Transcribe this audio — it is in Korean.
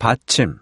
받침.